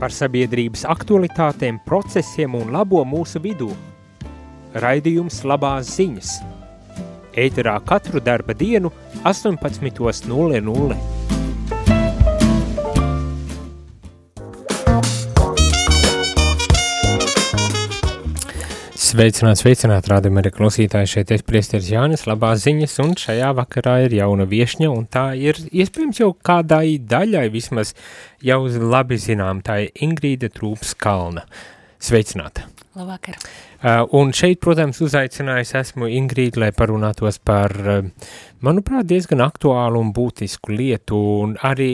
par sabiedrības aktualitātēm, procesiem un labo mūsu vidū. Raidījums labās ziņas. Ēterā katru darba dienu 18.00. Sveicināt, sveicināt, rādam arī klausītāji šeit es priesteris Jānis, labās ziņas, un šajā vakarā ir jauna viešņa, un tā ir iespējams jau kādai daļai vismaz jau labi zinām, tā ir Ingrīda Trūps Kalna. Sveicināta! Labvakar! Uh, un šeit, protams, uzaicinājis esmu Ingrīdu, lai parunātos par, uh, manuprāt, diezgan aktuālu un būtisku lietu, un arī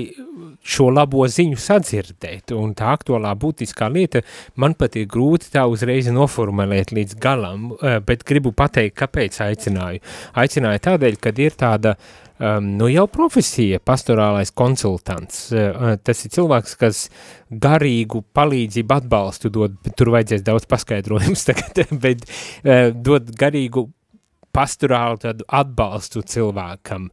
šo labo ziņu sadzirdēt, un tā aktuālā būtiskā lieta man pat ir grūti tā uzreiz noformulēt līdz galam, uh, bet gribu pateikt, kāpēc aicināju. Aicināju tādēļ, kad ir tāda um, nu jau profesija, pastorālais konsultants. Uh, tas ir cilvēks, kas garīgu palīdzību atbalstu dod, tur vajadzēs daudz paskaidrojums tagad, bet uh, dod garīgu pastorālu tādu atbalstu cilvēkam.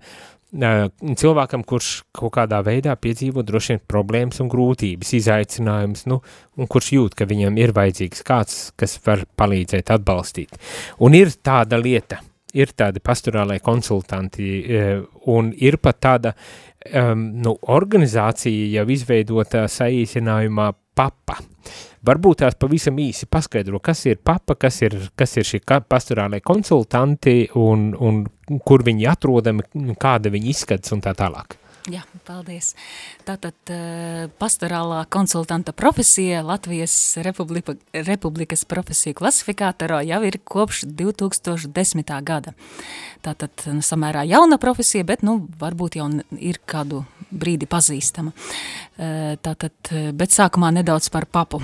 Uh, cilvēkam, kurš kaut kādā veidā piedzīvo droši vien problēmas un grūtības, izaicinājumus, nu, un kurš jūt, ka viņam ir vajadzīgs kāds, kas var palīdzēt, atbalstīt. Un ir tāda lieta, ir tādi pastorālai konsultanti, un ir pat tāda um, nu, organizācija jau izveidota saīsinājumā papa. Varbūt tās pavisam īsi paskaidro, kas ir papa, kas ir, kas ir šie pastorālai konsultanti un, un kur viņi atrodami, kāda viņi izskats un tā tālāk. Jā, paldies. Tātad uh, pastorālā konsultanta profesija Latvijas Republika, Republikas profesiju klasifikātorā jau ir kopš 2010. gada. Tātad nu, samērā jauna profesija, bet nu, varbūt jau ir kādu brīdi pazīstama. Uh, tātad, bet sākumā nedaudz par papu.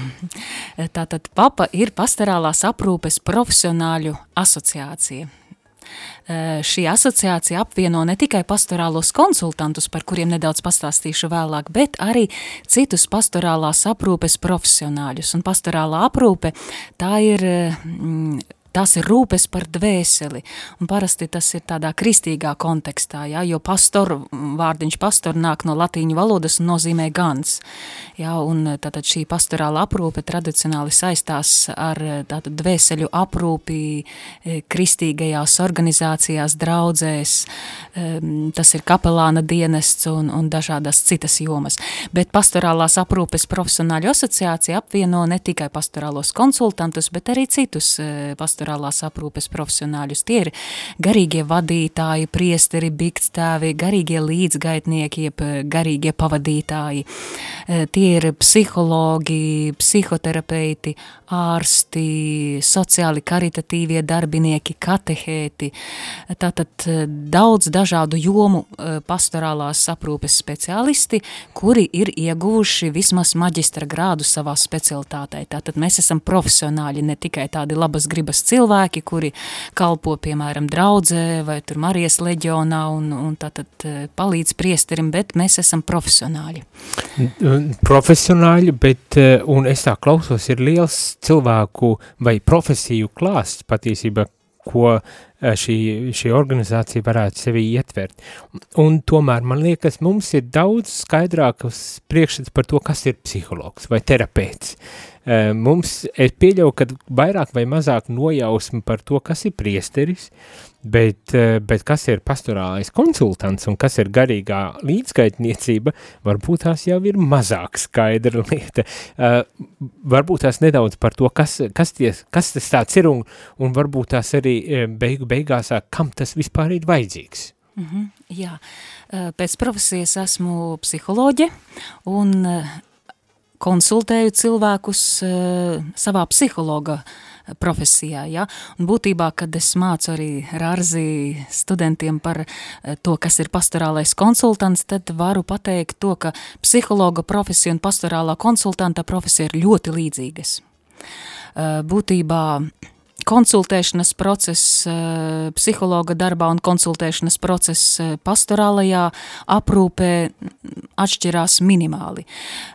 Tātad papa ir pastorālās aprūpes profesionāļu asociācija Eh, šī asociācija apvieno ne tikai pastorālos konsultantus, par kuriem nedaudz pastāstīšu vēlāk, bet arī citus pastorālās aprūpes profesionāļus. Un pastorālā aprūpe tā ir tas ir rūpes par dvēseli, un parasti tas ir tādā kristīgā kontekstā, ja, jo pastoru, vārdiņš pastoru nāk no latīņu valodas un nozīmē gans, ja, un tātad šī pastorāla aprūpe tradicionāli saistās ar tātad dvēseļu aprūpi e, kristīgajās organizācijās, draudzēs, e, tas ir kapelāna dienests un, un dažādas citas jomas, bet pastorālās aprūpes profesionāļu asociācija apvieno ne tikai pastorālos konsultantus, bet arī citus pastorālos pastorālās aprūpes profesionāļus. Tie ir garīgie vadītāji, priesteri, biktstāvi, garīgie līdzgaitnieki, jeb eh, garīgie pavadītāji. Eh, tie ir psihologi, psihoterapeiti, ārsti, sociāli karitatīvie darbinieki, katehēti. Tātad eh, daudz dažādu jomu pastorālās aprūpes speciālisti, kuri ir ieguvuši vismaz maģistra grādu savā specialitātei. Tātad mēs esam profesionāļi, ne tikai tādi labas gribas cilvēki, kuri kalpo, piemēram, draudzē vai tur Marijas leģionā un, un tātad e, palīdz priesterim, bet mēs esam profesionāļi. Profesionāļi, bet, un es tā klausos, ir liels cilvēku vai profesiju klāsts patiesībā, ko e, šī, šī organizācija varētu sevi ietvert. Un tomēr man liekas, mums ir daudz skaidrākas priekšstats par to, kas ir psihologs vai terapeits. Eh, mums, es pieļauju, ka vairāk vai mazāk nojausmi par to, kas ir priesteris, bet, eh, bet kas ir pastorālais konsultants un kas ir garīgā līdzskaitniecība, varbūt tās jau ir mazāk skaidra lieta. Uh, varbūt tās nedaudz par to, kas, kas, ties, kas tas tāds ir un, un varbūt tās arī beigu beigās, kam tas vispār ir vajadzīgs. Mm -hmm, jā, pēc profesijas esmu psiholoģe un konsultēju cilvēkus uh, savā psihologa profesijā, ja, un būtībā, kad es mācu arī rārzi studentiem par uh, to, kas ir pastorālais konsultants, tad varu pateikt to, ka psihologa profesija un pastorālā konsultanta profesija ir ļoti līdzīgas. Uh, būtībā konsultēšanas process psihologa darbā un konsultēšanas process pastorālajā aprūpē atšķirās minimāli.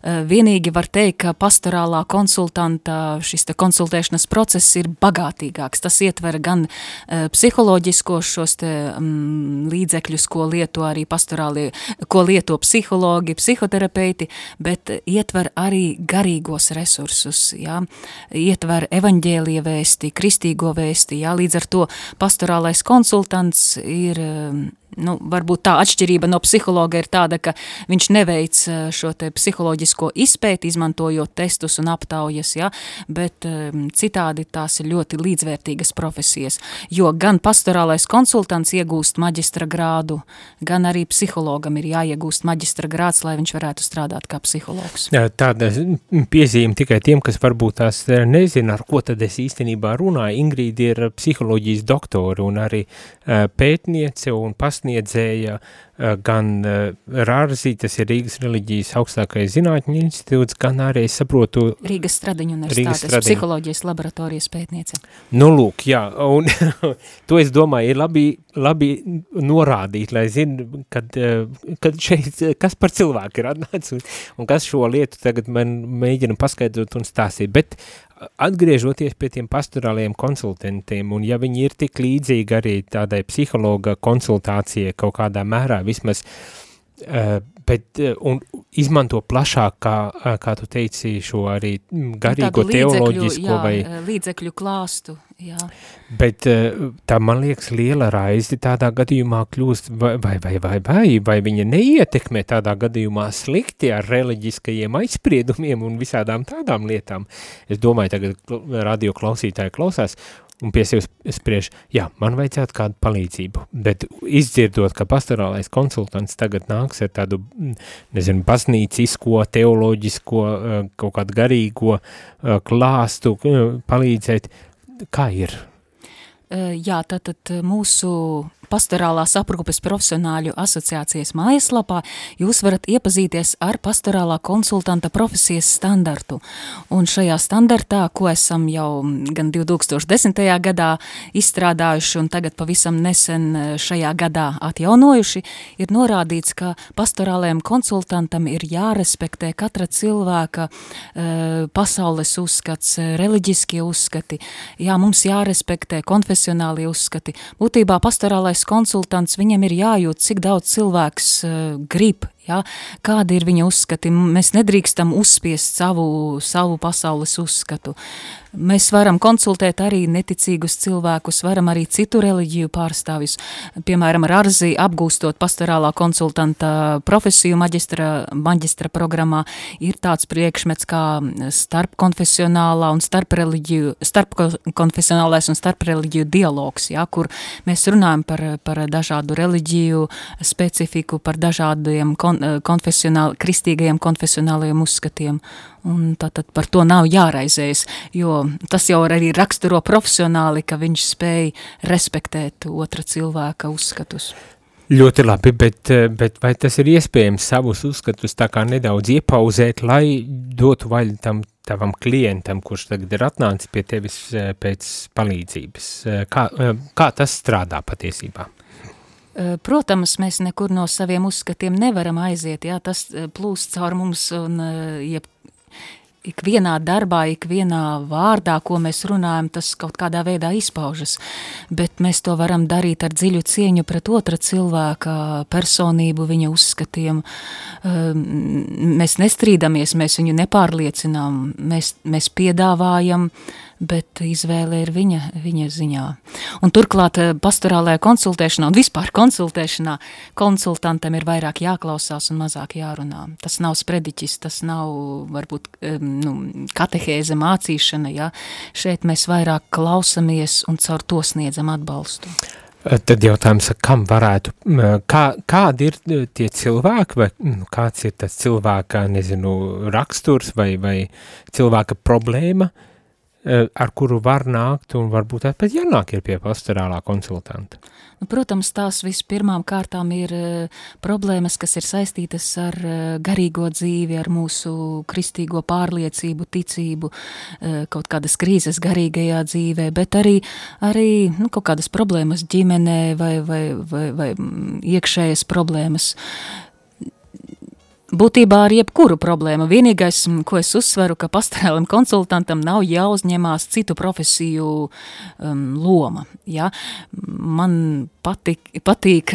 Vienīgi var teikt, ka pastorālā konsultanta šis te konsultēšanas process ir bagātīgāks. Tas ietver gan psiholoģiskos šos te mm, līdzekļus, ko lieto arī pastorāli, ko lieto psihologi, psihoterapeiti, bet ietver arī garīgos resursus, jā, ietver evaņģēlija vēsti, kristīgo vēsti, jā, līdz ar to pastorālais konsultants ir nu, varbūt tā atšķirība no psihologa ir tāda, ka viņš neveic eh, šo te psiholoģisko izpēti, izmantojot testus un aptaujas, ja, bet um, citādi tās ir ļoti līdzvērtīgas profesijas, jo gan pastorālais konsultants iegūst maģistra grādu, gan arī psihologam ir jāiegūst maģistra grāds, lai viņš varētu strādāt kā psihologs. Tāda piezīme tikai tiem, kas varbūt tās eh, nezina, ar ko tad es īstenībā runāju. Ingrīda ir psiholoģijas doktori un arī pētniece un pasniedzēja eh, gan eh, Rārzī, tas ir Rīgas reliģijas augstākais zinātņu institūts, gan arī, es saprotu... Rīgas Stradiņu universitātes Stradiņu. psiholoģijas laboratorijas pētniece. Nu, lūk, jā, un to es domāju, ir labi, labi norādīt, lai zinu, kad, eh, kad šeit, kas par cilvēku ir atnācis un, un kas šo lietu tagad man mēģina paskaidrot un stāstīt, bet atgriežoties pie tiem pastorāliem konsultantiem, un ja viņi ir tik līdzīgi arī tādai psihologa konsultācijai kaut kādā mērā vismaz, uh, bet, uh, un izmanto plašāk, kā, uh, kā tu teici, šo arī garīgo Tādu teoloģisko jā, vai... līdzekļu klāstu, jā. Bet tā, man liekas, liela raizi tādā gadījumā kļūst, vai, vai, vai, vai, vai, vai viņa neietekmē tādā gadījumā slikti ar reliģiskajiem aizspriedumiem un visādām tādām lietām. Es domāju, tagad radio klausītāji klausās, un pie sevis spriež, jā, man vajadzētu kādu palīdzību, bet izdzirdot, ka pastorālais konsultants tagad nāks ar tādu, nezinu, baznīcisko, teoloģisko, kaut kādu garīgo klāstu palīdzēt, kā ir? Jā, tātad mūsu pastorālās aprūpes profesionāļu asociācijas mājaslapā jūs varat iepazīties ar pastorālā konsultanta profesijas standartu. Un šajā standartā, ko esam jau gan 2010. gadā izstrādājuši un tagad pavisam nesen e, šajā gadā atjaunojuši, ir norādīts, ka pastorālajiem konsultantam ir jārespektē katra cilvēka e, pasaules uzskats, e, reliģiskie uzskati, jā, mums jārespektē konfesionālie uzskati. Būtībā pastorālais konsultants, viņam ir jājūt, cik daudz cilvēks uh, grib, ja? kādi ir viņa uzskati. Mēs nedrīkstam uzspiest savu, savu pasaules uzskatu. Mēs varam konsultēt arī neticīgus cilvēkus, varam arī citu reliģiju pārstāvis. Piemēram, Rarzi apgūstot pastorālā konsultanta profesiju maģistra, maģistra programmā ir tāds priekšmets kā starpkonfesionālā un starpreliģiju, starpkonfesionālais un starpreliģiju dialogs, ja, kur mēs runājam par, par dažādu reliģiju specifiku, par dažādiem kon, konfesionāli, kristīgajiem konfesionālajiem uzskatiem un tātad par to nav jāraizējas, jo tas jau arī raksturo profesionāli, ka viņš spēj respektēt otra cilvēka uzskatus. Ļoti labi, bet, bet vai tas ir iespējams savus uzskatus tā kā nedaudz iepauzēt, lai dotu vaļu tam tavam klientam, kurš tagad ir atnācis pie tevis eh, pēc palīdzības? Eh, kā, eh, kā tas strādā patiesībā? Protams, mēs nekur no saviem uzskatiem nevaram aiziet, jā, tas plūst caur mums un jeb ikvienā darbā, ikvienā vārdā, ko mēs runājam, tas kaut kādā veidā izpaužas. Bet mēs to varam darīt ar dziļu cieņu pret otra cilvēka personību, viņa uzskatiem. Mēs nestrīdamies, mēs viņu nepārliecinām, mēs, mēs piedāvājam uh, bet izvēle ir viņa, viņa ziņā. Un turklāt eh, pastorālajā konsultēšanā un vispār konsultēšanā konsultantam ir vairāk jāklausās un mazāk jārunā. Tas nav sprediķis, tas nav varbūt nu, katehēze mācīšana, ja? šeit mēs vairāk klausamies un caur to sniedzam atbalstu. Eh, tad jautājums, kam varētu, kā, kādi ir eh, tie cilvēki, vai kāds ir tas cilvēka, nezinu, raksturs vai, vai cilvēka problēma, uh, ar kuru var nākt un varbūt pat jānāk ir pie pastorālā konsultanta? Nu, protams, tās vispirmām kārtām ir uh, problēmas, kas ir saistītas ar uh, garīgo dzīvi, ar mūsu kristīgo pārliecību, ticību, uh, kaut kādas krīzes garīgajā dzīvē, bet arī, arī nu, kaut kādas problēmas ģimenē vai, vai, vai, vai mm, iekšējas problēmas. Būtībā ar jebkuru problēmu. Vienīgais, ko es uzsveru, ka pastorālam konsultantam nav jāuzņemās citu profesiju um, loma. Ja? Man patīk, patīk,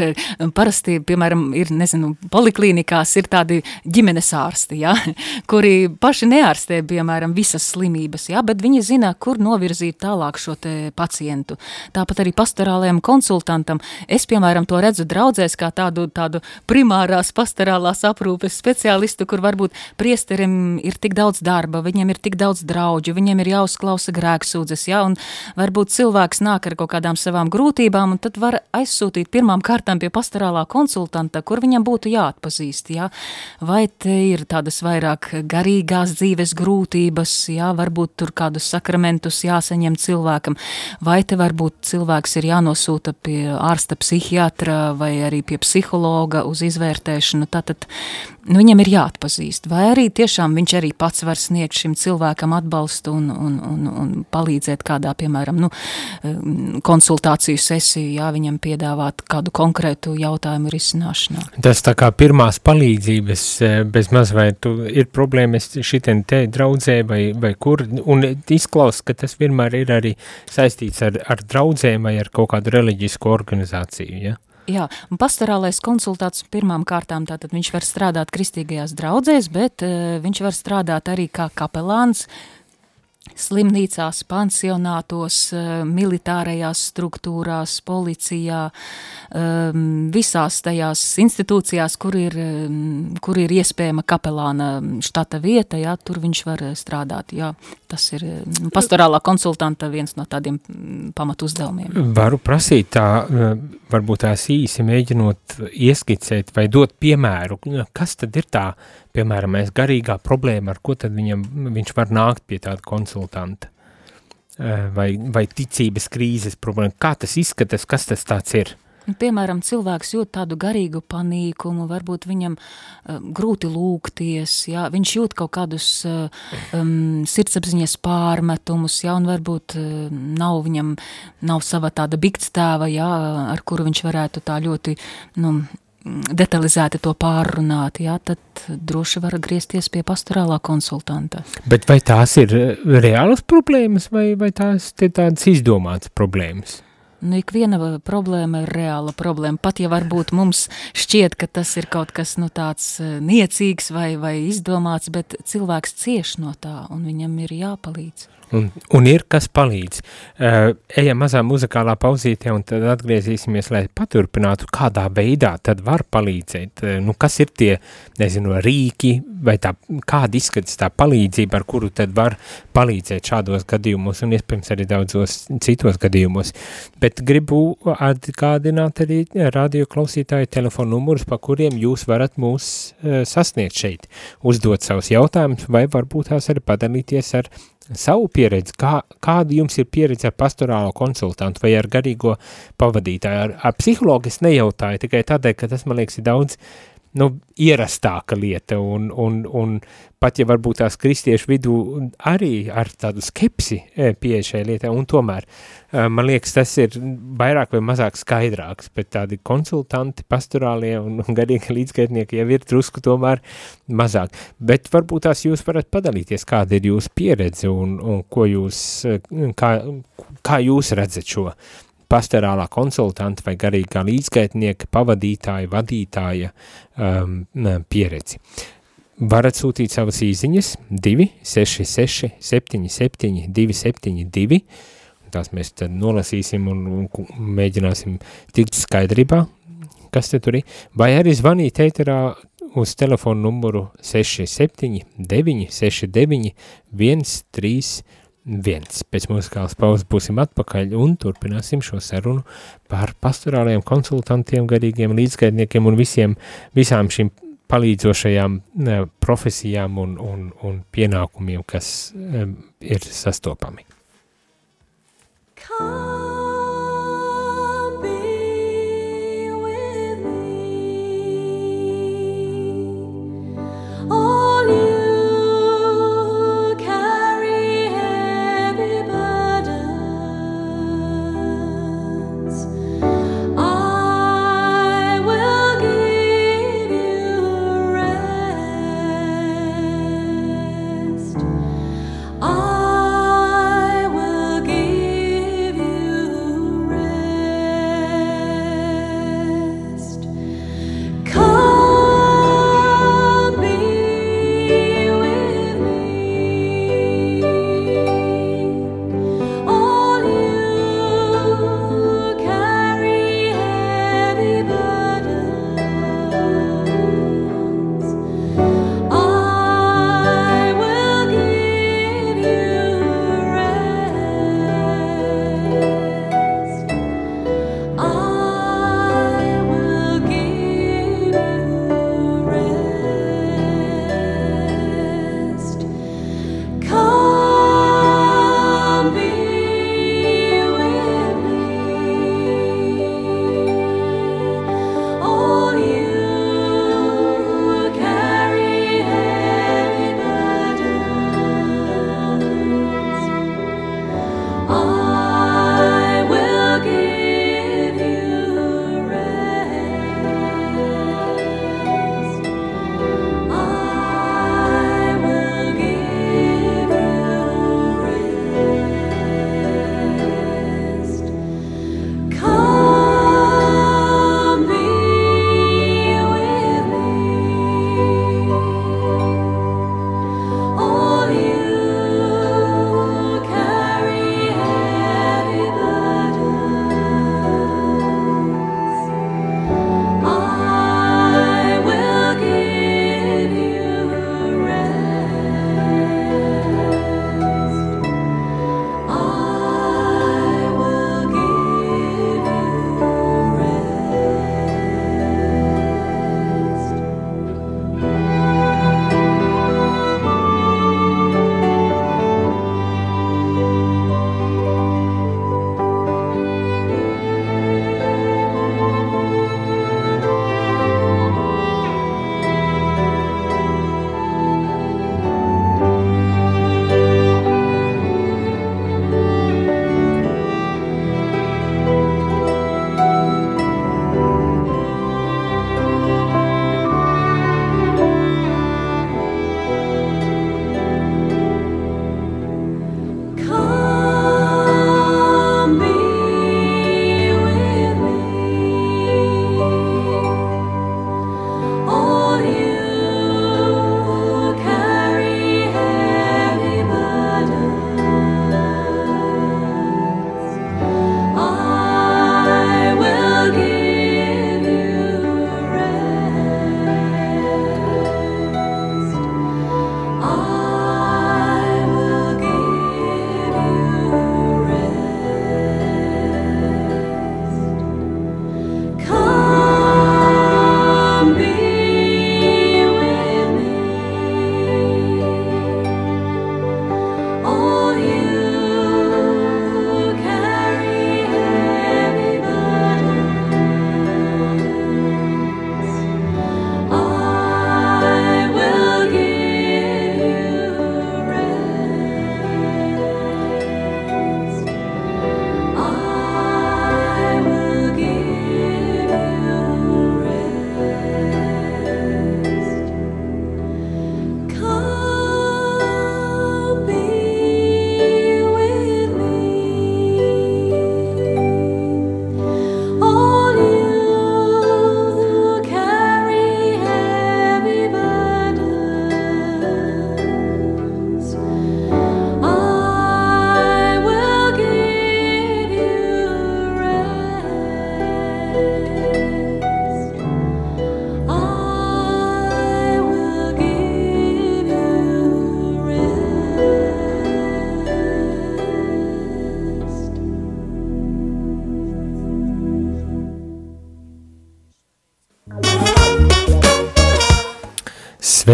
parasti, piemēram, ir, nezinu, poliklīnikās ir tādi ģimenes ārsti, ja? kuri paši neārstē, piemēram, visas slimības, ja? bet viņi zina, kur novirzīt tālāk šo te pacientu. Tāpat arī pastorālajam konsultantam. Es, piemēram, to redzu draudzēs kā tādu, tādu primārās pastorālās aprūpes speciālistu, kur varbūt priesterim ir tik daudz darba, viņiem ir tik daudz draudžu, viņiem ir jāuzklausa grēksūdzes, ja, un varbūt cilvēks nāk ar kaut kādām savām grūtībām, un tad var aizsūtīt pirmām kārtām pie pastorālā konsultanta, kur viņam būtu jāatpazīst, ja, vai te ir tādas vairāk garīgās dzīves grūtības, ja, varbūt tur kādus sakramentus jāsaņem cilvēkam, vai te varbūt cilvēks ir jānosūta pie ārsta psihiatra vai arī pie psihologa uz izvērtēšanu, tātad nu, viņam ir jāatpazīst, vai arī tiešām viņš arī pats var sniegt šim cilvēkam atbalstu un, un, un, un palīdzēt kādā, piemēram, nu, um, konsultāciju sesiju, jā, viņam piedāvāt kādu konkrētu jautājumu risināšanā. Tas tā kā pirmās palīdzības eh, bez maz vai tu ir problēmas šitien te draudzē vai, vai kur, un izklaus, ka tas vienmēr ir arī saistīts ar, ar draudzēm vai ar kaut kādu reliģisku organizāciju, ja? Jā, un pastorālais konsultāts pirmām kārtām, tātad viņš var strādāt kristīgajās draudzēs, bet uh, viņš var strādāt arī kā kapelāns, slimnīcās, pansionātos, eh, militārajās struktūrās, policijā, ehm, visās tajās institūcijās, kur ir, ehm, kur ir iespējama kapelāna štata vieta, jā, tur viņš var strādāt. Jā. Tas ir ehm, pastorālā konsultanta viens no tādiem mm, pamatu uzdevumiem. Varu prasīt tā, varbūt tās īsi mēģinot ieskicēt vai dot piemēru, kas tad ir tā piemēram, mēs garīgā problēma, ar ko tad viņam, viņš var nākt pie tāda konsultanta? Vai, vai ticības krīzes problēma? Kā tas izskatās, kas tas tāds ir? Nu, piemēram, cilvēks jūt tādu garīgu panīkumu, varbūt viņam uh, grūti lūgties, jā, viņš jūt kaut kādus uh, um, sirdsapziņas pārmetumus, jā, un varbūt uh, nav viņam, nav sava tāda bigtstēva, jā, ar kuru viņš varētu tā ļoti, nu, detalizēti to pārrunāt, jā, tad droši var griezties pie pastorālā konsultanta. Bet vai tās ir reālas problēmas vai, vai tās ir tādas izdomātas problēmas? Nu, ikviena problēma ir reāla problēma. Pat ja varbūt mums šķiet, ka tas ir kaut kas nu, tāds eh, niecīgs vai, vai izdomāts, bet cilvēks cieš no tā un viņam ir jāpalīdz. Un, un ir kas palīdz. Uh, ejam mazā muzikālā pauzītē un tad atgriezīsimies, lai paturpinātu, kādā veidā tad var palīdzēt. Uh, nu, kas ir tie, nezinu, rīki vai tā, kāda izskatās tā palīdzība, ar kuru tad var palīdzēt šādos gadījumos un iespējams arī daudzos citos gadījumos. Bet gribu atgādināt arī radio klausītāju telefonu numurus, pa kuriem jūs varat mūs uh, sasniegt šeit, uzdot savus jautājumus vai varbūt tās arī padalīties ar savu pieredzi, kā, kāda jums ir pieredze ar pastorālo konsultantu vai ar garīgo pavadītāju. Ar, ar psihologu es nejautāju tikai tādēļ, ka tas man liekas ir daudz nu, ierastāka lieta, un, un, un pat ja varbūt tās kristiešu vidū arī ar tādu skepsi e, pieeja šai lietai, un tomēr e, man liekas, tas ir vairāk vai mazāk skaidrāks, bet tādi konsultanti, pastorālie un, un garīgi līdzgaitnieki jau ir drusku tomēr mazāk. Bet varbūt tās jūs varat padalīties, kāda ir jūsu pieredze un, un ko jūs, e, kā, kā jūs redzat šo pastorālā konsultanta vai garīgā līdzgaitnieka, pavadītāja, vadītāja um, pieredzi. Varat sūtīt savas īziņas 266 77 272, tās mēs tad nolasīsim un, un mēģināsim tikt skaidrībā, kas te tur ir, vai arī zvanīt ēterā uz telefonu numuru 67 9 69 131 viens. Pēc muzikālas pauzes būsim atpakaļ un turpināsim šo sarunu par pastorālajiem konsultantiem, garīgiem līdzgaidniekiem un visiem, visām šīm palīdzošajām profesijām un, un, un pienākumiem, kas ir sastopami. Come.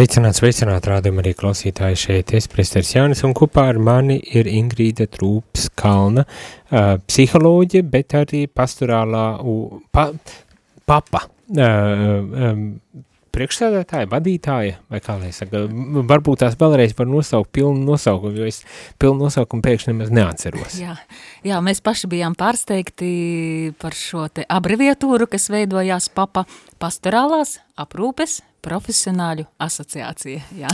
Sveicināt, sveicināt, rādam arī klausītāji šeit, es Presters Jānis, un kopā ar mani ir Ingrīda Trūps Kalna, uh, psiholoģe, bet arī pastorālā uh, pa, papa, uh, um, priekšsēdētāja, vadītāja, vai kā lai saka, varbūt tās vēlreiz var nosaukt pilnu nosaukumu, jo es pilnu nosaukumu pēkšņi nemaz neatceros. Jā, jā, mēs paši bijām pārsteigti par šo te abreviatūru, kas veidojās papa pastorālās aprūpes profesionāļu asociācija, jā.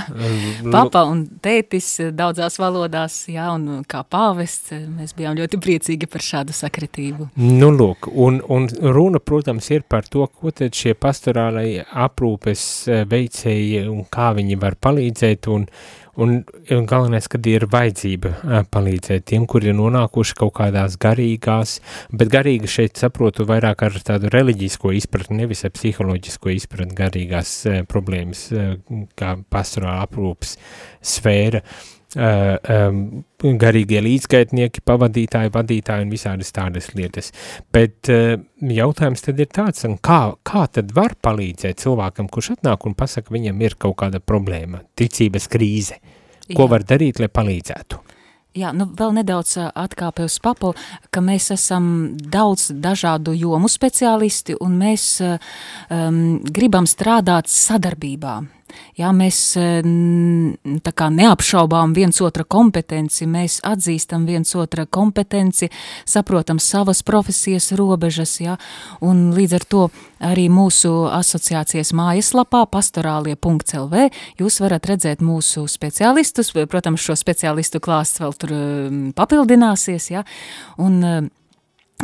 Papa un tētis daudzās valodās, jā, un kā pāvests, mēs bijām ļoti priecīgi par šādu sakritību. Nu, lūk, un, un runa, protams, ir par to, ko tad šie pastorālai aprūpes veicēji un kā viņi var palīdzēt, un, Un, galvenais, kad ir vajadzība palīdzēt tiem, kuri ir nonākuši kaut kādās garīgās, bet garīgi šeit saprotu vairāk ar tādu reliģisko izpratni, nevis ar psiholoģisko izpratni garīgās problēmas, kā pastorāla aprūpas sfēra, um, garīgie līdzgaitnieki, pavadītāji, vadītāji un visādas tādas lietas. Bet uh, jautājums tad ir tāds, kā, kā tad var palīdzēt cilvēkam, kurš atnāk un pasaka, viņam ir kaut kāda problēma, ticības krīze. Ko Jā. var darīt, lai palīdzētu? Jā, nu vēl nedaudz atkāpju uz papu, ka mēs esam daudz dažādu jomu speciālisti un mēs um, gribam strādāt sadarbībā. Jā, mēs tā kā neapšaubām viens otra kompetenci, mēs atzīstam viens otra kompetenci, saprotam savas profesijas robežas, jā, un līdz ar to arī mūsu asociācijas mājaslapā pastorālie.lv jūs varat redzēt mūsu speciālistus, protams, šo speciālistu klāsts vēl tur papildināsies, jā, un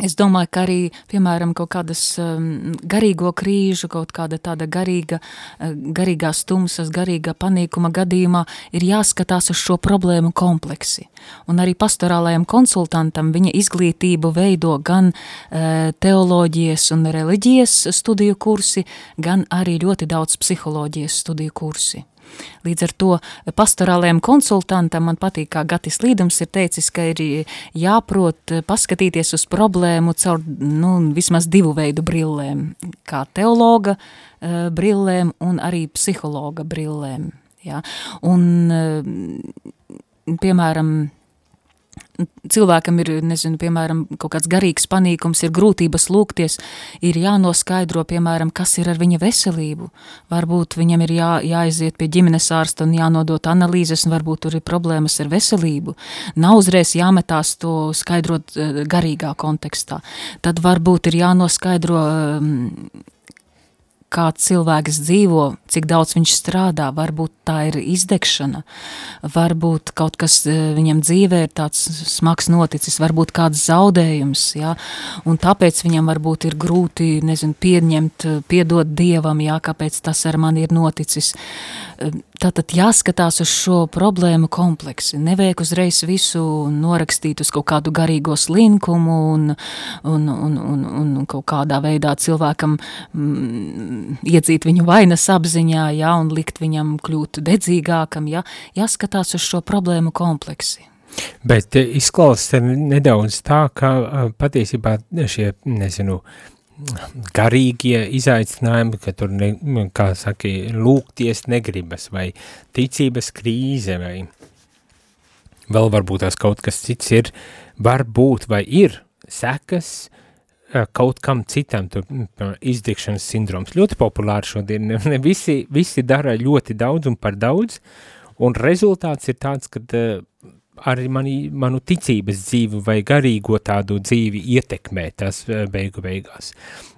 Es domāju, ka arī, piemēram, kaut kādas um, garīgo krīžu, kaut kāda tāda garīga, uh, garīgā stumsas, garīga panīkuma gadījumā ir jāskatās uz šo problēmu kompleksi. Un arī pastorālajam konsultantam viņa izglītību veido gan uh, teoloģijas un reliģijas studiju kursi, gan arī ļoti daudz psiholoģijas studiju kursi. Līdz ar to pastorālajiem konsultantam man patīk, kā Gatis Līdums ir teicis, ka ir jāprot paskatīties uz problēmu caur nu, vismaz divu veidu brillēm, kā teologa uh, brillēm un arī psihologa brillēm. Ja? Un, uh, piemēram, cilvēkam ir, nezinu, piemēram, kaut kāds garīgs panīkums, ir grūtības lūgties, ir jānoskaidro, piemēram, kas ir ar viņa veselību. Varbūt viņam ir jā, jāaiziet pie ģimenes ārsta un jānodot analīzes, un varbūt tur ir problēmas ar veselību. Nav uzreiz jāmetās to skaidrot eh, garīgā kontekstā. Tad varbūt ir jānoskaidro um, kā cilvēks dzīvo, cik daudz viņš strādā, varbūt tā ir izdegšana, varbūt kaut kas e, viņam dzīvē ir tāds smags noticis, varbūt kāds zaudējums, ja? un tāpēc viņam varbūt ir grūti, nezinu, pieņemt, piedot Dievam, ja? kāpēc tas ar mani ir noticis. Tātad jāskatās uz šo problēmu kompleksi, nevajag uzreiz visu norakstīt uz kaut kādu garīgo slinkumu un, un, un, un, un kaut kādā veidā cilvēkam mm, iedzīt viņu vainas apziņā, ja, un likt viņam kļūt dedzīgākam, ja, jāskatās uz šo problēmu kompleksi. Bet eh, izklausās nedaudz tā, ka eh, patiesībā šie, nezinu, garīgie izaicinājumi, ka tur, ne, kā saka, lūgties negribas, vai ticības krīze, vai vēl varbūt tās kaut kas cits ir, var būt vai ir sekas kaut kam citam, tur izdikšanas sindroms. Ļoti populāri šodien, ne visi, visi dara ļoti daudz un par daudz, un rezultāts ir tāds, ka arī mani, manu ticības dzīvi vai garīgo tādu dzīvi ietekmē tas beigu beigās.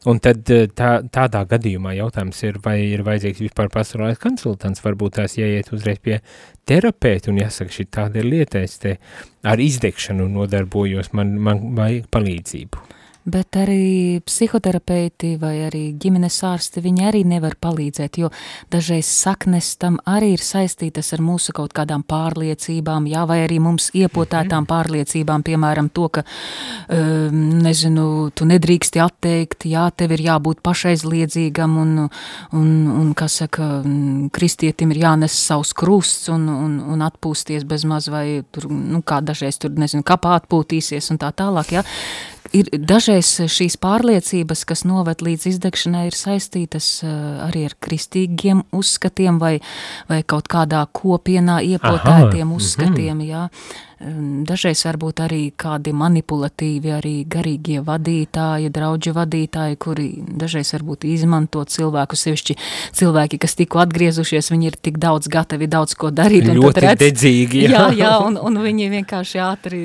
Un tad tā, tādā gadījumā jautājums ir, vai ir vajadzīgs vispār pastorālais konsultants, varbūt tās jāiet uzreiz pie terapeita un jāsaka, šī tāda ir lieta, es te ar izdegšanu nodarbojos, man, man vajag palīdzību bet arī psihoterapeiti vai arī ģimenes ārsti, viņi arī nevar palīdzēt, jo dažreiz saknes tam arī ir saistītas ar mūsu kaut kādām pārliecībām, jā, vai arī mums iepotētām mhm. pārliecībām, piemēram, to, ka, um, nezinu, tu nedrīksti atteikt, jā, tev ir jābūt pašaizliedzīgam un, un, un kas saka, kristietim ir jānes savus krusts un, un, un atpūsties bez maz vai tur, nu, kā dažreiz tur, nezinu, kapā atpūtīsies un tā tālāk, jā, ir dažreiz šīs pārliecības, kas noved līdz izdegšanai, ir saistītas arī ar kristīgiem uzskatiem vai, vai kaut kādā kopienā iepotētiem Aha, uzskatiem, mm -hmm. jā. Dažreiz varbūt arī kādi manipulatīvi, arī garīgie vadītāji, draudži vadītāji, kuri dažreiz varbūt izmanto cilvēku, sevišķi cilvēki, kas tikko atgriezušies, viņi ir tik daudz gatavi daudz ko darīt. Ļoti redz, dedzīgi. Jā, jā, jā un, un viņi vienkārši ātri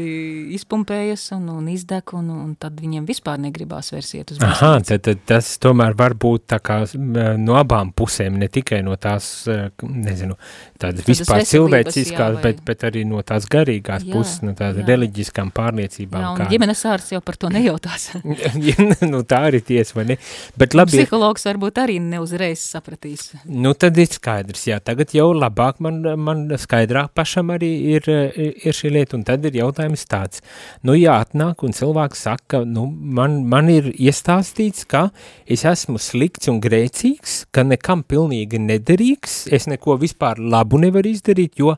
izpumpējas un, un izdek, un, un tad viņiem vispār negribās versiet uz Aha, tad, tad tas tomēr var būt tā kā no abām pusēm, ne tikai no tās, nezinu, tādas vispār cilvēciskās, vai... bet, bet arī no tās garīgās tās jā, puses, no tādām reliģiskām pārliecībām. Jā, un kā... ģimenes ārsts jau par to nejautās. nu, tā arī tiesa, vai ne? Bet labi, Psihologs varbūt arī neuzreiz sapratīs. Nu, tad ir skaidrs, jā, tagad jau labāk man, man skaidrāk pašam arī ir, ir šī lieta, un tad ir jautājums tāds, nu jā, atnāk un cilvēks saka, nu, man, man ir iestāstīts, ka es esmu slikts un grēcīgs, ka nekam pilnīgi nederīgs, es neko vispār labu nevaru izdarīt, jo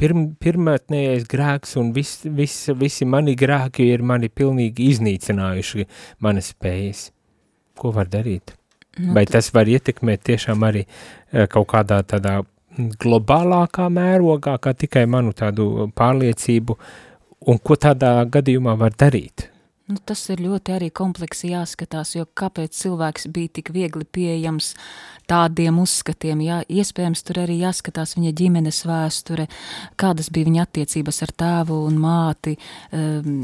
pirm, pirmotnējais grēks un vis, vis, visi mani grēki ir mani pilnīgi iznīcinājuši manas spējas. Ko var darīt? Nu, Vai tas var ietekmēt tiešām arī eh, kaut kādā tādā globālākā mērogā, kā tikai manu tādu pārliecību, un ko tādā gadījumā var darīt? Nu, tas ir ļoti arī kompleksi jāskatās, jo kāpēc cilvēks bija tik viegli pieejams tādiem uzskatiem, jā, iespējams tur arī jāskatās viņa ģimenes vēsture, kādas bija viņa attiecības ar tēvu un māti, um,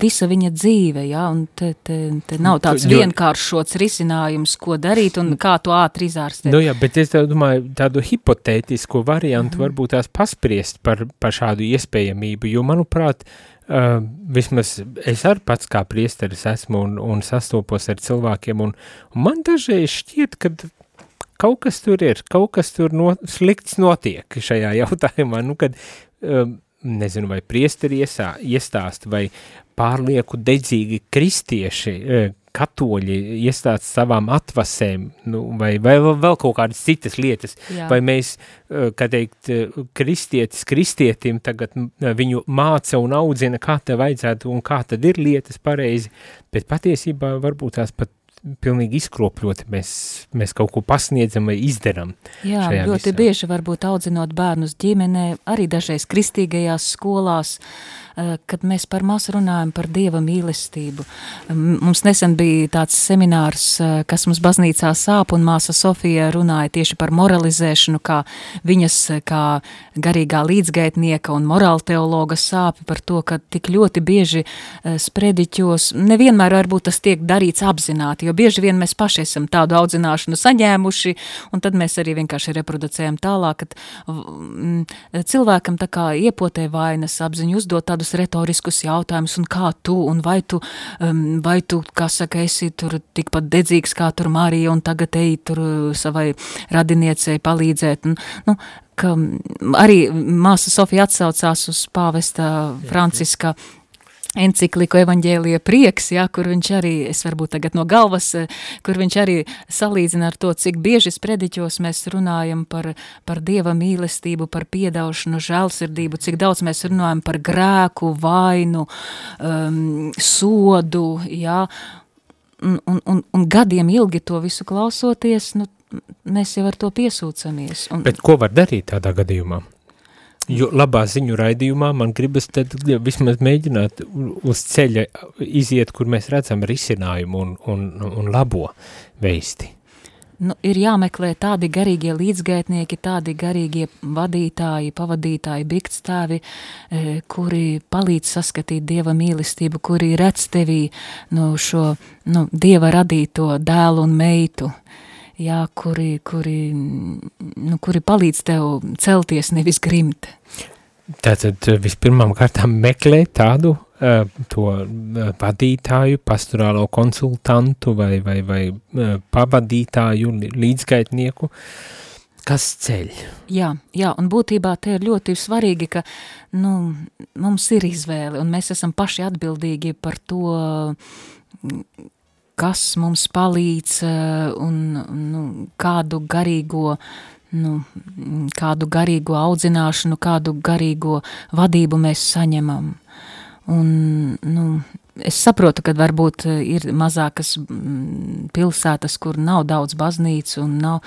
visa viņa dzīve, jā, un te, te, te nav tāds jo, vienkāršots risinājums, ko darīt un kā to ātri izārstēt. Nu jā, bet es domāju, tādu hipotētisku variantu mm. varbūt tās paspriest par, par šādu iespējamību, jo, manuprāt, uh, Uh, vismaz es arī pats kā priesteris esmu un, un sastopos ar cilvēkiem, un, un man dažreiz šķiet, ka kaut kas tur ir, kaut kas tur no, slikts notiek šajā jautājumā, nu, kad, uh, nezinu, vai priesteri iesā, iestāst, vai pārlieku dedzīgi kristieši, uh, katoļi iestāst savām atvasēm, nu, vai, vai vēl kaut kādas citas lietas, Jā. vai mēs, eh, kā teikt, eh, kristietis kristietim tagad viņu māca un audzina, kā te vajadzētu un kā tad ir lietas pareizi, bet patiesībā varbūt tās pat pilnīgi izkropļoti mēs, mēs kaut ko pasniedzam vai izdaram. Jā, ļoti visā. bieži varbūt audzinot bērnus ģimenē, arī dažreiz kristīgajās skolās, uh, Eh, kad mēs par maz runājam par Dieva mīlestību. Mums nesen bija tāds seminārs, eh, kas mums baznīcā sāp, un māsa Sofija runāja tieši par moralizēšanu, kā viņas eh, kā garīgā līdzgaitnieka un morāla teologa sāpi par to, ka tik ļoti bieži sprediķos, nevienmēr varbūt tas tiek darīts apzināti, jo bieži vien mēs paši esam tādu audzināšanu saņēmuši, un tad mēs arī vienkārši reproducējam tālāk, kad cilvēkam tā kā iepotē vainas apziņu uzdot tādu tādus retoriskus jautājumus, un kā tu, un vai tu, um, vai tu, kā saka, esi tur tikpat dedzīgs kā tur Marija, un tagad ej tur uh, savai radiniecei palīdzēt, un, nu, ka arī māsa Sofija atsaucās uz pāvesta Franciska encikliku evaņģēlija prieks, ja, kur viņš arī, es varbūt tagad no galvas, kur viņš arī salīdzina ar to, cik bieži sprediķos mēs runājam par, par Dieva mīlestību, par piedaušanu, žēlsirdību, cik daudz mēs runājam par grēku, vainu, um, sodu, ja, un, un, un, un gadiem ilgi to visu klausoties, nu, mēs jau ar to piesūcamies. Un... Bet ko var darīt tādā gadījumā? Jo labā ziņu raidījumā man gribas tad vismaz mēģināt uz ceļa iziet, kur mēs redzam risinājumu un, un, un labo veisti. Nu, ir jāmeklē tādi garīgie līdzgaitnieki, tādi garīgie vadītāji, pavadītāji, biktstāvi, e, kuri palīdz saskatīt Dieva mīlestību, kuri redz tevī nu, šo nu, Dieva radīto dēlu un meitu, jā, kuri, kuri, nu, kuri palīdz tev celties, nevis grimt. Tātad eh, vispirmām kārtām meklē tādu uh, to uh, vadītāju, pastorālo konsultantu vai, vai, vai pavadītāju, līdzgaitnieku, kas ceļ. Jā, jā, un būtībā te ir ļoti svarīgi, ka nu, mums ir izvēle, un mēs esam paši atbildīgi par to, kas mums palīdz eh, un nu, kādu garīgo nu, kādu garīgo audzināšanu, kādu garīgo vadību mēs saņemam. Un, nu, es saprotu, ka varbūt eh, ir mazākas pilsētas, kur nav daudz baznīcu un nav,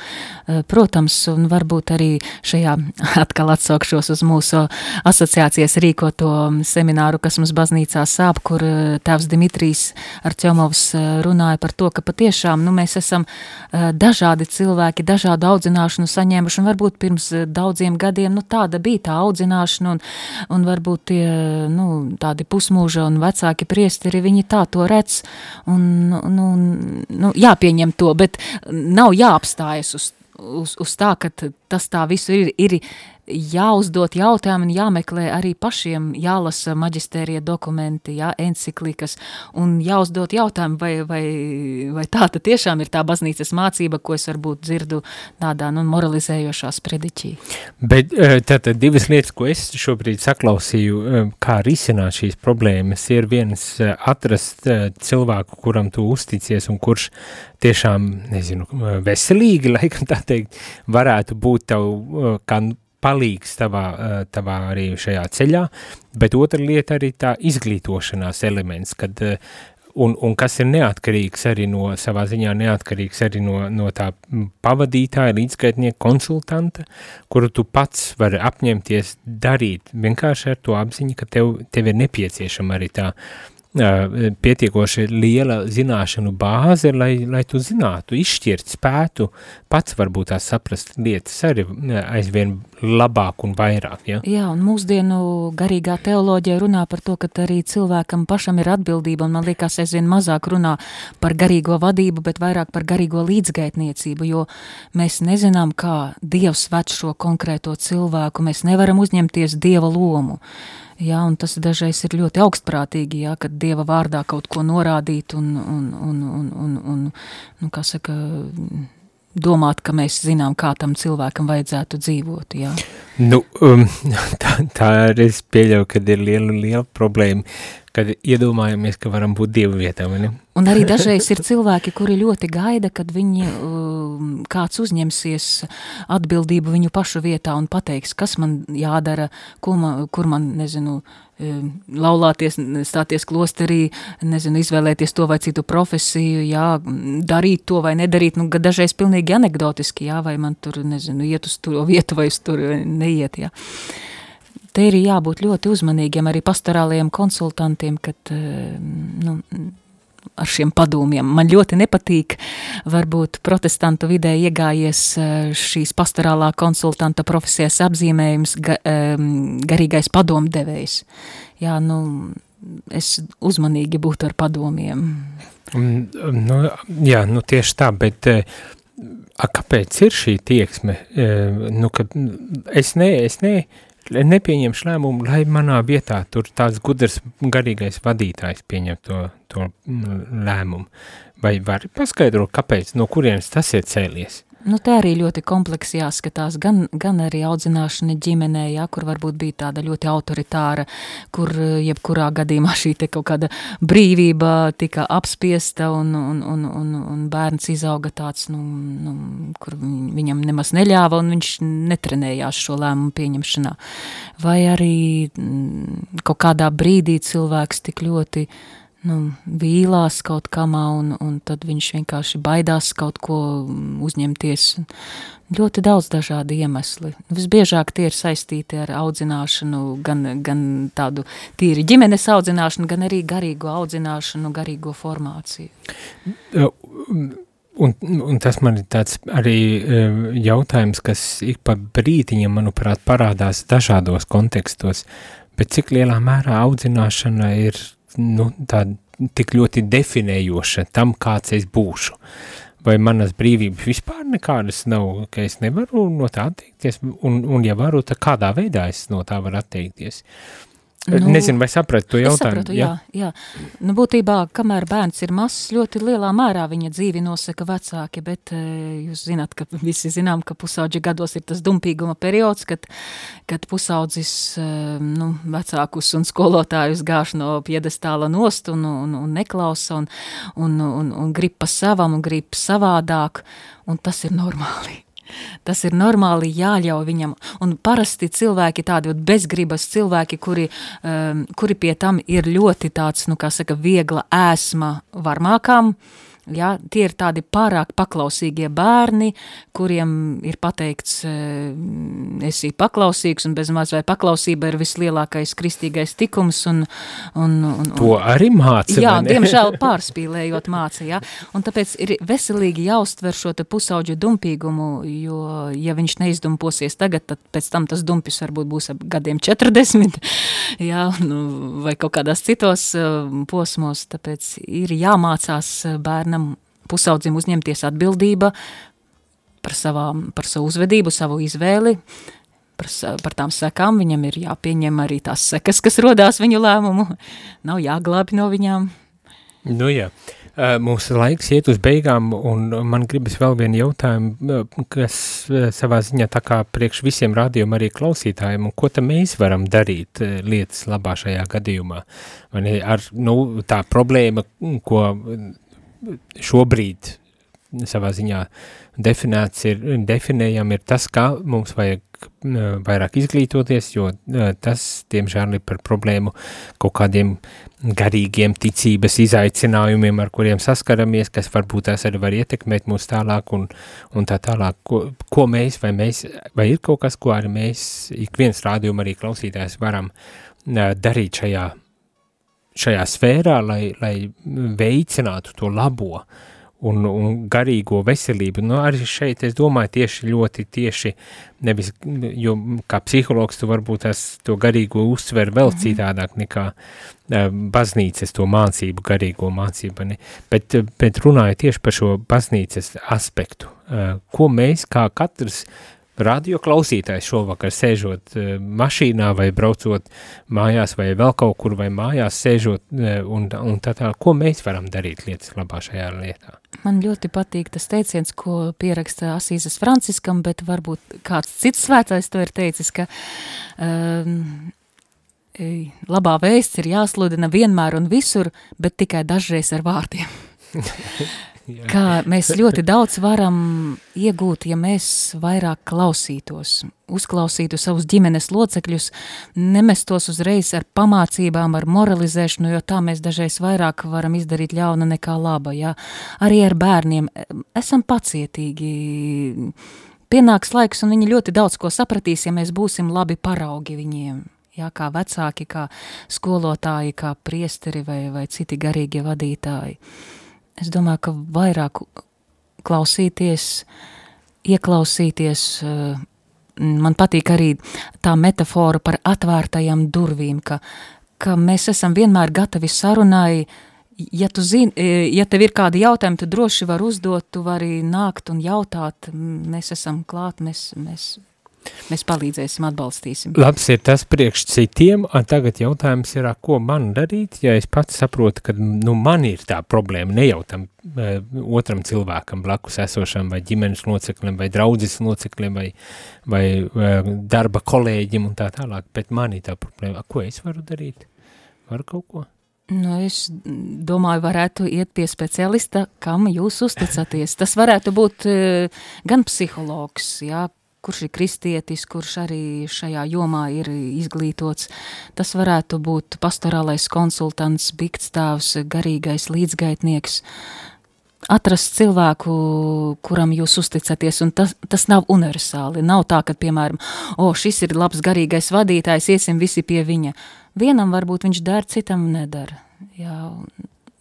eh, protams, un varbūt arī šajā atkal atsaukšos uz mūsu asociācijas rīkoto semināru, kas mums baznīcā sāp, kur eh, tēvs Dimitrijs Arķomovs runāja par to, ka patiešām, nu, mēs esam dažādi cilvēki, dažādu audzināšanu saņēmuši, un varbūt pirms daudziem gadiem, nu, tāda bija tā audzināšana, un, un varbūt tie, nu, tādi pusmūža un vecāki priesteri, viņi tā to redz, un, nu, nu, jāpieņem to, bet nav jāapstājas uz, uz, uz tā, ka tas tā visu ir, ir jāuzdot jautājumu un jāmeklē arī pašiem jālasa maģistērija dokumenti, jā, enciklikas, un jāuzdot jautājumu, vai, vai, vai tā tad tiešām ir tā baznīcas mācība, ko es varbūt dzirdu tādā, nu, moralizējošā sprediķī. Bet eh, tātad divas lietas, ko es šobrīd saklausīju, eh, kā risināt šīs problēmas, ir viens eh, atrast cilvēku, kuram tu uzticies un kurš tiešām, nezinu, veselīgi, laikam tā teikt, varētu būt tev kā palīgs tavā, eh, tavā arī šajā ceļā, bet otra lieta arī tā izglītošanās elements, kad, eh, un, un kas ir neatkarīgs arī no, savā ziņā neatkarīgs arī no, no tā pavadītāja, līdzskaitnieka, konsultanta, kuru tu pats vari apņemties darīt, vienkārši ar to apziņu, ka tev, tev ir nepieciešama arī tā uh, pietiekoši liela zināšanu bāze, lai, lai tu zinātu, izšķirt, spētu pats varbūt tās saprast lietas arī aizvien labāk un vairāk. Ja? Jā, un mūsdienu garīgā teoloģija runā par to, ka arī cilvēkam pašam ir atbildība, un man liekas, aizvien mazāk runā par garīgo vadību, bet vairāk par garīgo līdzgaitniecību, jo mēs nezinām, kā Dievs ved šo konkrēto cilvēku, mēs nevaram uzņemties Dieva lomu. Jā, un tas dažreiz ir ļoti augstprātīgi, jā, kad Dieva vārdā kaut ko norādīt un, un, un, un, un, un nu, kā saka, domāt, ka mēs zinām, kā tam cilvēkam vajadzētu dzīvot, jā. Nu, um, tā, tā es pieļauju, kad ir liela, liela problēma, kad iedomājamies, ka varam būt Dieva vietā, ne? Un arī dažreiz ir cilvēki, kuri ļoti gaida, kad viņi, um, kāds uzņemsies atbildību viņu pašu vietā un pateiks, kas man jādara, ko man, kur man, nezinu, um, laulāties, stāties klosterī, nezinu, izvēlēties to vai citu profesiju, jā, darīt to vai nedarīt, nu, dažreiz pilnīgi anekdotiski, jā, vai man tur, nezinu, iet uz to vietu vai uz tur neiet, jā. Te ir jābūt ļoti uzmanīgiem arī pastorālajiem konsultantiem, kad eh, nu, ar šiem padomiem. Man ļoti nepatīk, varbūt protestantu vidē iegājies eh, šīs pastorālā konsultanta profesijas apzīmējums ga, garīgais padomdevējs. Jā, nu, es uzmanīgi būtu ar padomiem. Nu, jā, nu tieši tā, bet eh, a, kāpēc ir šī tieksme? Nu, ka es ne, es ne, nepieņemšu lēmumu, lai manā vietā tur tāds gudrs garīgais vadītājs pieņem to, to lēmumu. Vai var paskaidrot, kāpēc, no kurienes tas ir cēlies? Nu, tā arī ļoti kompleksi jāskatās, gan, gan arī audzināšana ģimenē, jā, kur varbūt bija tāda ļoti autoritāra, kur eh, jebkurā gadījumā šī te kaut kāda brīvība tika apspiesta un, un, un, un, un bērns izauga tāds, nu, nu, kur viņam nemaz neļāva un viņš netrenējās šo lēmumu pieņemšanā. Vai arī mm, kaut kādā brīdī cilvēks tik ļoti nu, vīlās kaut kamā, un, un tad viņš vienkārši baidās kaut ko uzņemties. Ļoti daudz dažādi iemesli. Visbiežāk tie ir saistīti ar audzināšanu, gan, gan tādu tīri ģimenes audzināšanu, gan arī garīgo audzināšanu, garīgo formāciju. Un, un tas man ir tāds arī jautājums, kas ik pa brītiņam, manuprāt, parādās dažādos kontekstos, bet cik lielā mērā audzināšana ir nu, tāda tik ļoti definējoša tam, kāds es būšu. Vai manas brīvības vispār nekādas nav, ka es nevaru no tā atteikties, un, un ja varu, tad kādā veidā es no tā varu atteikties. Nu, Nezinu, vai sapratu to jautājumu. Sapratu, jā, jā. Nu, būtībā, kamēr bērns ir mazs, ļoti lielā mērā viņa dzīvi nosaka vecāki, bet eh, jūs zināt, ka visi zinām, ka pusauģi gados ir tas dumpīguma periods, kad, kad pusaudzis eh, nu, vecākus un skolotājus gāž no piedestāla nost un, un, un neklausa un, un, un, un grib pa savam un grib savādāk, un tas ir normāli. Tas ir normāli jāļauj viņam, un parasti cilvēki tādi bezgribas cilvēki, kuri, um, kuri pie tam ir ļoti tāds, nu kā saka, viegla ēsma varmākām, uh, Ja, tie ir tādi pārāk paklausīgie bērni, kuriem ir pateikts, eh, esi paklausīgs un bezmaz vai paklausība ir vislielākais kristīgais tikums. Un, un, un, to arī māca. Jā, diemžēl pārspīlējot māca, ja? un tāpēc ir veselīgi jāuztver šo pusauģu dumpīgumu, jo ja viņš neizdumposies tagad, tad pēc tam tas dumpis varbūt būs ap gadiem 40, ja? nu, vai kaut kādās citos uh, posmos, tāpēc ir jāmācās bērnam pusaudzim uzņemties atbildība par, savām, par savu uzvedību, savu izvēli, par, par tām sekām. Viņam ir jāpieņem arī tās sekas, kas rodās viņu lēmumu. Nav jāglābi no viņām. Nu jā, mūsu laiks iet uz beigām, un man gribas vēl vienu jautājumu, kas savā ziņā tā kā priekš visiem rādījuma arī klausītājiem, un ko tam mēs varam darīt lietas labā šajā gadījumā? Vai ne, ar, nu, tā problēma, ko šobrīd savā ziņā definēts ir, definējam ir tas, kā mums vajag vairāk izglītoties, jo tas, diemžēl, ir par problēmu kaut kādiem garīgiem ticības izaicinājumiem, ar kuriem saskaramies, kas varbūt tās arī var ietekmēt mūs tālāk un, un tā tālāk, ko, ko mēs, vai mēs, vai ir kaut kas, ko arī mēs, ik viens rādījuma arī klausītājs varam darīt šajā šajā sfērā, lai, lai veicinātu to labo un, un garīgo veselību. Nu, arī šeit es domāju tieši ļoti tieši, nevis, jo kā psihologs tu varbūt tas to garīgo uztver vēl mm -hmm. citādāk nekā uh, baznīcas to mācību, garīgo mācību, ne? bet, bet runāju tieši par šo baznīcas aspektu, uh, ko mēs kā katrs radio klausītājs šovakar sēžot uh, mašīnā vai braucot mājās vai vēl kaut kur vai mājās sēžot uh, un, un tā tā, ko mēs varam darīt lietas labā šajā lietā? Man ļoti patīk tas teiciens, ko pieraksta Asīzes Franciskam, bet varbūt kāds cits svētais to ir teicis, ka um, labā vēsts ir jāsludina vienmēr un visur, bet tikai dažreiz ar vārdiem. kā mēs ļoti daudz varam iegūt, ja mēs vairāk klausītos, uzklausītu savus ģimenes locekļus, nemestos uzreiz ar pamācībām, ar moralizēšanu, jo tā mēs dažreiz vairāk varam izdarīt ļauna nekā laba, ja? Arī ar bērniem esam pacietīgi, pienāks laiks un viņi ļoti daudz ko sapratīs, ja mēs būsim labi paraugi viņiem. Jā, kā vecāki, kā skolotāji, kā priesteri vai, vai citi garīgie vadītāji. Uh, es domāju, ka vairāk klausīties, ieklausīties, eh, man patīk arī tā metafora par atvērtajām durvīm, ka, ka mēs esam vienmēr gatavi sarunai, ja zini, eh, ja tev ir kādi jautājumi, tu droši var uzdot, tu vari nākt un jautāt, mēs esam klāt, mēs, mēs Mēs palīdzēsim, atbalstīsim. Labs ir tas priekš citiem, un tagad jautājums ir, ko man darīt, ja es pats saprotu, ka nu, man ir tā problēma, ne jau tam uh, otram cilvēkam blakus esošam, vai ģimenes loceklim, vai draudzes loceklim, vai, vai uh, darba kolēģim un tā tālāk, bet man ir tā problēma. Ko es varu darīt? Varu kaut ko? Nu, es domāju, varētu iet pie specialista, kam jūs uzticaties. Tas varētu būt gan psihologs, jā, kurš ir kristietis, kurš arī šajā jomā ir izglītots. Tas varētu būt pastorālais konsultants, biktstāvs, garīgais līdzgaitnieks. Atrast cilvēku, kuram jūs uzticaties, un tas, tas nav universāli. Nav tā, ka, piemēram, o, šis ir labs garīgais vadītājs, iesim visi pie viņa. Vienam varbūt viņš dara, citam nedara. Jā,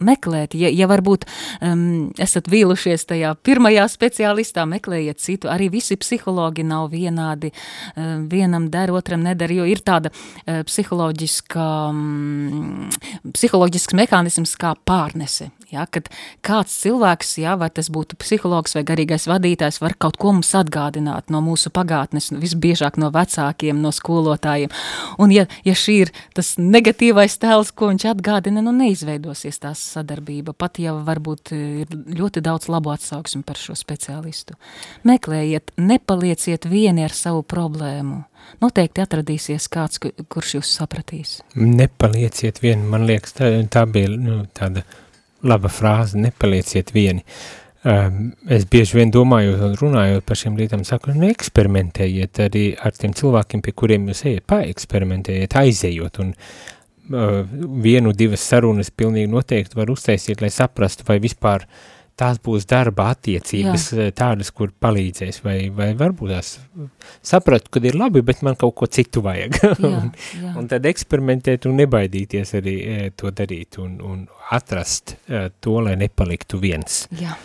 meklēt. Ja, ja varbūt um, esat vīlušies tajā pirmajā speciālistā, meklējiet citu. Arī visi psihologi nav vienādi. Um, vienam der, otram nedara, jo ir tāda uh, psiholoģiska, um, psiholoģisks mehānisms kā pārnese. Ja, kad kāds cilvēks, ja, vai tas būtu psihologs vai garīgais vadītājs, var kaut ko mums atgādināt no mūsu pagātnes, visbiežāk no vecākiem, no skolotājiem. Un ja, ja šī ir tas negatīvais tēls, ko viņš atgādina, nu neizveidosies tās sadarbība, pat ja varbūt ir ļoti daudz labu atsauksmi par šo speciālistu. Meklējiet, nepalieciet vieni ar savu problēmu. Noteikti atradīsies kāds, kurš jūs sapratīs. Nepalieciet vieni, man liekas, tā, tā bija nu, tāda laba frāze, nepalieciet vieni. um, es bieži vien domājot un runājot par šiem lietām, saku, nu eksperimentējiet arī ar tiem cilvēkiem, pie kuriem jūs ejat, paeksperimentējiet, aizejot un uh, vienu, divas sarunas pilnīgi noteikti var uztaisīt, lai saprastu, vai vispār tās būs darba attiecības Jā. tādas, kur palīdzēs, vai, vai varbūt tās sapratu, kad ir labi, bet man kaut ko citu vajag. Jā, un, jā. un tad eksperimentēt un nebaidīties arī to darīt un, un atrast to, lai nepaliktu viens. Jā.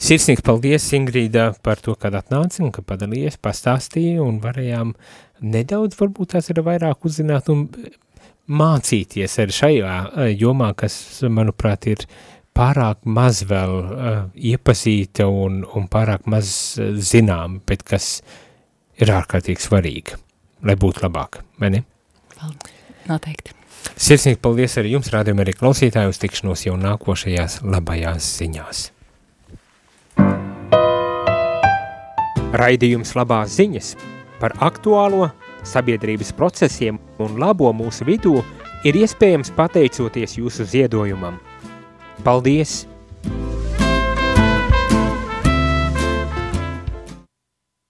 Sirsnīgs paldies, Ingrīda, par to, kad atnāci un ka padalījies, pastāstīja un varējām nedaudz, varbūt tās ir vairāk uzzināt un mācīties arī šajā eh, jomā, kas, manuprāt, ir pārāk maz vēl uh, iepazīta un, un pārāk maz uh, zinām, bet kas ir ārkārtīgi svarīga, lai būtu labāk, vai ne? Noteikti. Sirsnīgi paldies arī jums, rādījumā arī klausītāju, uz tikšanos jau nākošajās labajās ziņās. Raidījums labās ziņas par aktuālo sabiedrības procesiem un labo mūsu vidū ir iespējams pateicoties jūsu ziedojumam. Paldies!